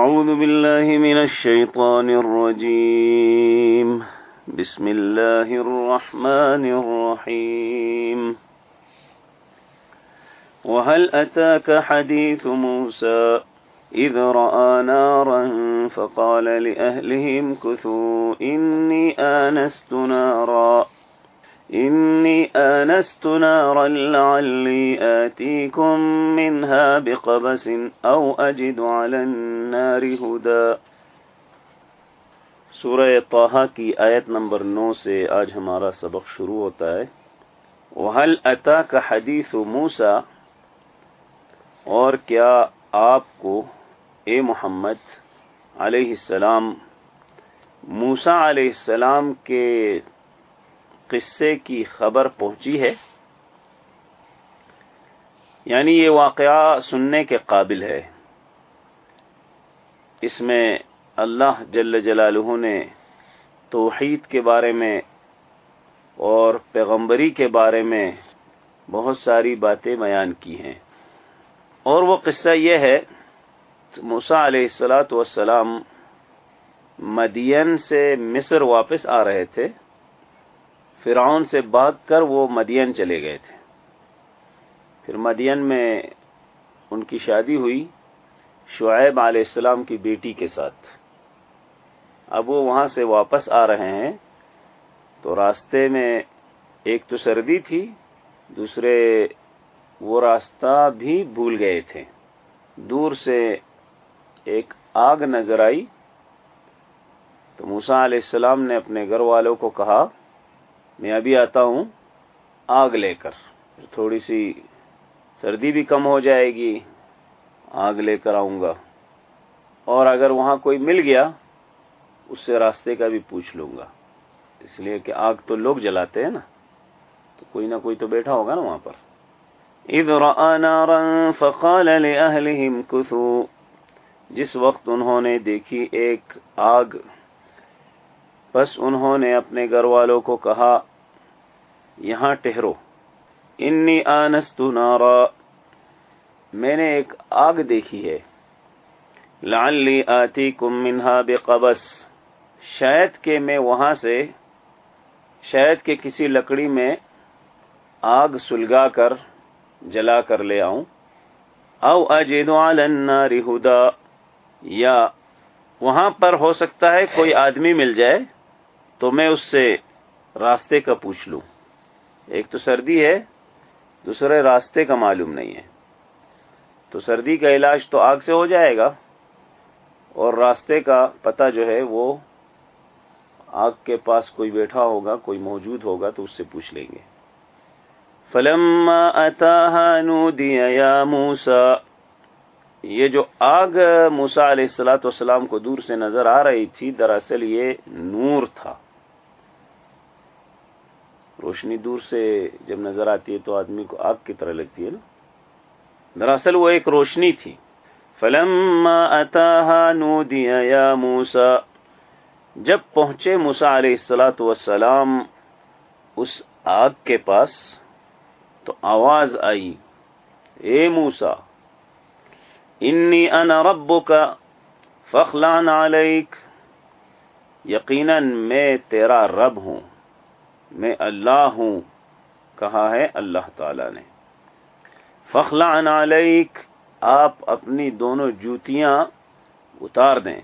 أعوذ بالله من الشيطان الرجيم. بسم الله الرحمن الرحيم. وهل أتاك حديث موسى؟ إذ رأى نارا فقال لأهلهم، كثوا، إني آنست نارا. إني آنست نارا لعلي آتيكم منها بقبس أو أجد على النار هدى. سورہ طه کی آیت نمبر نو سے آج ہمارا سبق شروع ہوتا ہے. وَهَلْ أَتَاكَ حَدِيثُ موسا اور کیا آپ کو اے محمد علیہ السلام موسا علیہ السلام کے قصے کی خبر پہنچی ہے۔ یعنی یہ واقعہ سننے کے قابل ہے۔ اس میں اللہ جل جلالہ نے توحید کے بارے میں اور پیغمبری کے بارے میں بہت ساری باتیں بیان کی ہیں۔ اور وہ قصہ یہ ہے موسا علیہ السلاۃ والسلام مدین سے مصر واپس آ رہے تھے۔ فرعون سے بھاگ کر وہ مدین چلے گئے تھے۔ پھر مدین میں ان کی شادی ہوئی شعیب علیہ السلام کی بیٹی کے ساتھ۔ اب وہ وہاں سے واپس آ رہے ہیں۔ تو راستے میں ایک تو سردی تھی، دوسرے وہ راستہ بھی بھول گئے تھے۔ دور سے ایک آگ نظر آئی۔ تو موسا علیہ السلام نے اپنے گھر والوں کو کہا میں ابھی آتا ہوں آگ لے کر۔ تھوڑی سی سردی بھی کم ہو جائے گی۔ آگ لے کر آؤں گا۔ اور اگر وہاں کوئی مل گیا، اس سے راستے کا بھی پوچھ لوں گا۔ اس لیے کہ آگ تو لوگ جلاتے ہیں نا۔ تو کوئی نہ کوئی تو بیٹھا ہوگا نا وہاں پر۔ فقال لأهلهم كثوا جس وقت انہوں نے دیکھی ایک آگ، بس انہوں نے اپنے گھر والوں کو کہا یہاں ٹہرو انی آنست نارا۔ میں نے ایک آگ دیکھی ہے۔ لعلی آتی کم منہا بے شاید کہ میں وہاں سے، شاید کہ کسی لکڑی میں آگ سلگا کر، جلا کر لے آؤں۔ او اجد النار ہدا۔ یا وہاں پر ہو سکتا ہے کوئی آدمی مل جائے تو میں اس سے راستے کا پوچھ لوں۔ ایک تو سردی ہے، دوسرے راستے کا معلوم نہیں ہے۔ تو سردی کا علاج تو آگ سے ہو جائے گا، اور راستے کا پتہ جو ہے وہ آگ کے پاس کوئی بیٹھا ہوگا، کوئی موجود ہوگا تو اس سے پوچھ لیں گے۔ فلم یا موسا یہ جو آگ موسا علیہ السلاۃ والسلام کو دور سے نظر آ رہی تھی، دراصل یہ نور تھا۔ روشنی دور سے جب نظر آتی ہے تو آدمی کو آگ کی طرح لگتی ہے نا؟ دراصل وہ ایک روشنی تھی۔ فلم یا موسا جب پہنچے موسا علیہ السلاۃ وسلام اس آگ کے پاس، تو آواز آئی، اے موسا انی انا رب کا فخلان علیک، یقیناً میں تیرا رب ہوں۔ میں اللہ ہوں، کہا ہے اللہ تعالی نے۔ فخلا علیک آپ اپنی دونوں جوتیاں اتار دیں۔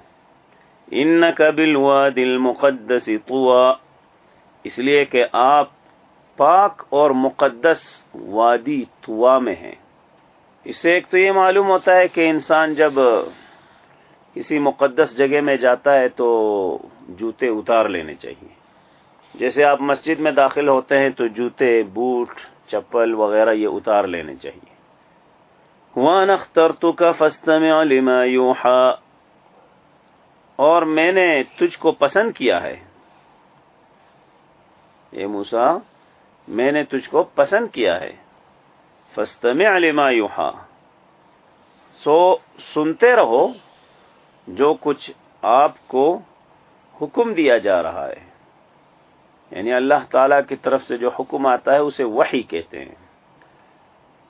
ان قبل و دل مقدس اس لیے کہ آپ پاک اور مقدس وادی توا میں ہیں۔ اس سے ایک تو یہ معلوم ہوتا ہے کہ انسان جب کسی مقدس جگہ میں جاتا ہے تو جوتے اتار لینے چاہیے۔ جیسے آپ مسجد میں داخل ہوتے ہیں تو جوتے، بوٹ، چپل وغیرہ یہ اتار لینے چاہیے۔ وان اختر تو کا فستم علما اور میں نے تجھ کو پسند کیا ہے۔ اے موسا میں نے تجھ کو پسند کیا ہے۔ فستم علما یوحا سو، سنتے رہو جو کچھ آپ کو حکم دیا جا رہا ہے۔ یعنی اللہ تعالی کی طرف سے جو حکم آتا ہے اسے وہی کہتے ہیں۔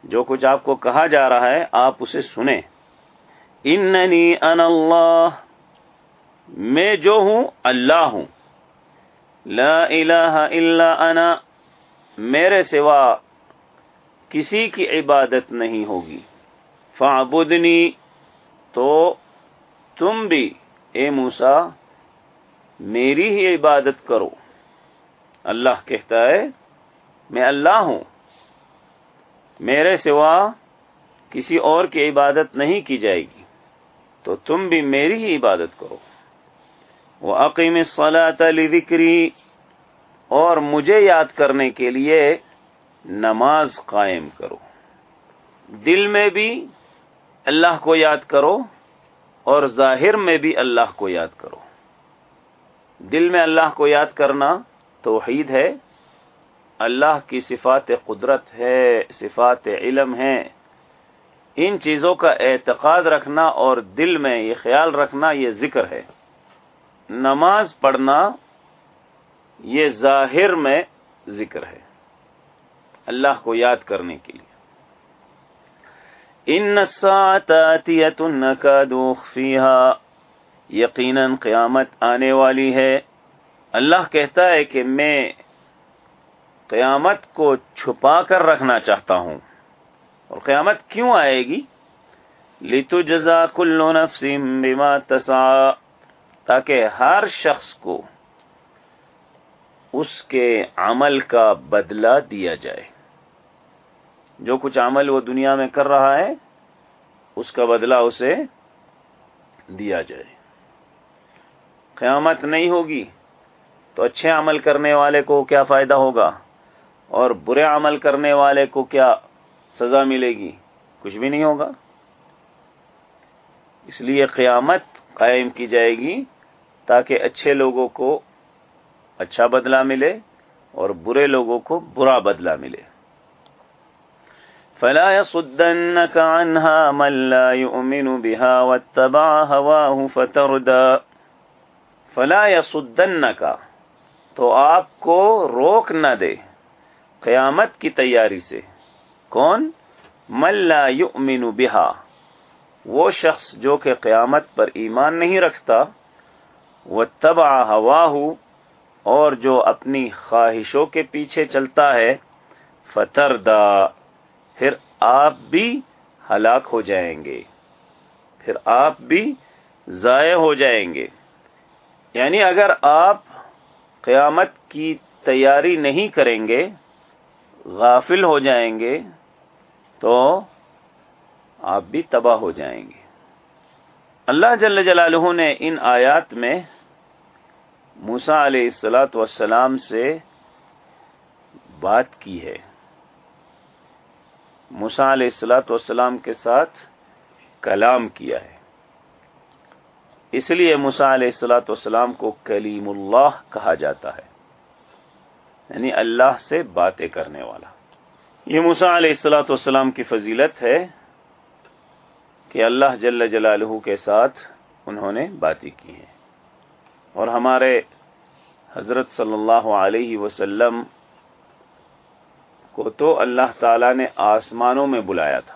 جو کچھ آپ کو کہا جا رہا ہے، آپ اسے سنیں۔ اننی ان اللہ، میں جو ہوں، اللہ ہوں۔ لا الہ الا انا، میرے سوا کسی کی عبادت نہیں ہوگی۔ فعبدنی تو تم بھی، اے موسا میری ہی عبادت کرو۔ اللہ کہتا ہے، میں اللہ ہوں۔ میرے سوا کسی اور کی عبادت نہیں کی جائے گی۔ تو تم بھی میری ہی عبادت کرو۔ وہ عقیم صلاحت ذکری اور مجھے یاد کرنے کے لیے نماز قائم کرو۔ دل میں بھی اللہ کو یاد کرو اور ظاہر میں بھی اللہ کو یاد کرو۔ دل میں اللہ کو یاد کرنا توحید ہے، اللہ کی صفات قدرت ہے، صفات علم ہے ان چیزوں کا اعتقاد رکھنا اور دل میں یہ خیال رکھنا یہ ذکر ہے۔ نماز پڑھنا یہ ظاہر میں ذکر ہے، اللہ کو یاد کرنے کے لیے۔ ان ساتیت کا فیہا، یقیناً قیامت آنے والی ہے۔ اللہ کہتا ہے کہ میں قیامت کو چھپا کر رکھنا چاہتا ہوں۔ اور قیامت کیوں آئے گی؟ لیتو جزا کلو نفسم بما تسا تاکہ ہر شخص کو اس کے عمل کا بدلہ دیا جائے۔ جو کچھ عمل وہ دنیا میں کر رہا ہے، اس کا بدلہ اسے دیا جائے۔ قیامت نہیں ہوگی۔ تو اچھے عمل کرنے والے کو کیا فائدہ ہوگا؟ اور برے عمل کرنے والے کو کیا سزا ملے گی؟ کچھ بھی نہیں ہوگا۔ اس لیے قیامت قائم کی جائے گی تاکہ اچھے لوگوں کو اچھا بدلہ ملے اور برے لوگوں کو برا بدلہ ملے۔ فلا يصدنك عنها من لا يؤمن بها واتبع هواه فتردى۔ فلا يصدنك تو آپ کو روک نہ دے۔ قیامت کی تیاری سے۔ کون؟ ملا یؤمن بہا۔ وہ شخص جو کہ قیامت پر ایمان نہیں رکھتا۔ وہ تبا ہوا اور جو اپنی خواہشوں کے پیچھے چلتا ہے۔ فتر دا پھر آپ بھی ہلاک ہو جائیں گے۔ پھر آپ بھی ضائع ہو جائیں گے۔ یعنی اگر آپ قیامت کی تیاری نہیں کریں گے، غافل ہو جائیں گے، تو آپ بھی تباہ ہو جائیں گے۔ اللہ جل جلالہ نے ان آیات میں موسا علیہ السلاۃ والسلام سے بات کی ہے۔ موسا علیہ السلاۃ والسلام کے ساتھ کلام کیا ہے۔ اس لیے مسا علیہ السلاۃ والسلام کو کلیم اللہ کہا جاتا ہے۔ یعنی اللہ سے باتیں کرنے والا۔ یہ مسا علیہ السلاۃ والسلام کی فضیلت ہے کہ اللہ جل جلالہ کے ساتھ انہوں نے باتیں کی ہیں۔ اور ہمارے حضرت صلی اللہ علیہ وسلم کو تو اللہ تعالی نے آسمانوں میں بلایا تھا۔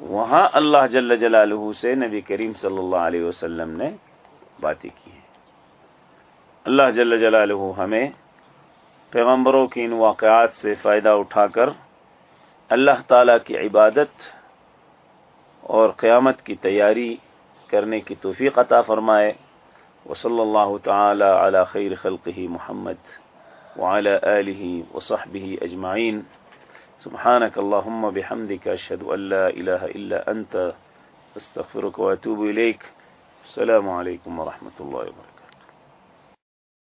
وہاں اللہ جل جلالہ سے نبی کریم صلی اللہ علیہ وسلم نے باتیں کی ہیں۔ اللہ جل جلالہ ہمیں پیغمبروں کی ان واقعات سے فائدہ اٹھا کر اللہ تعالی کی عبادت اور قیامت کی تیاری کرنے کی توفیق عطا فرمائے۔ وصلی اللہ تعالی علی خیر خلقہ محمد وعلى آله وصحبه أجمعين سبحانك اللهم بحمدك أشهد أن لا إله إلا أنت استغفرك وأتوب إليك السلام عليكم ورحمة الله وبركاته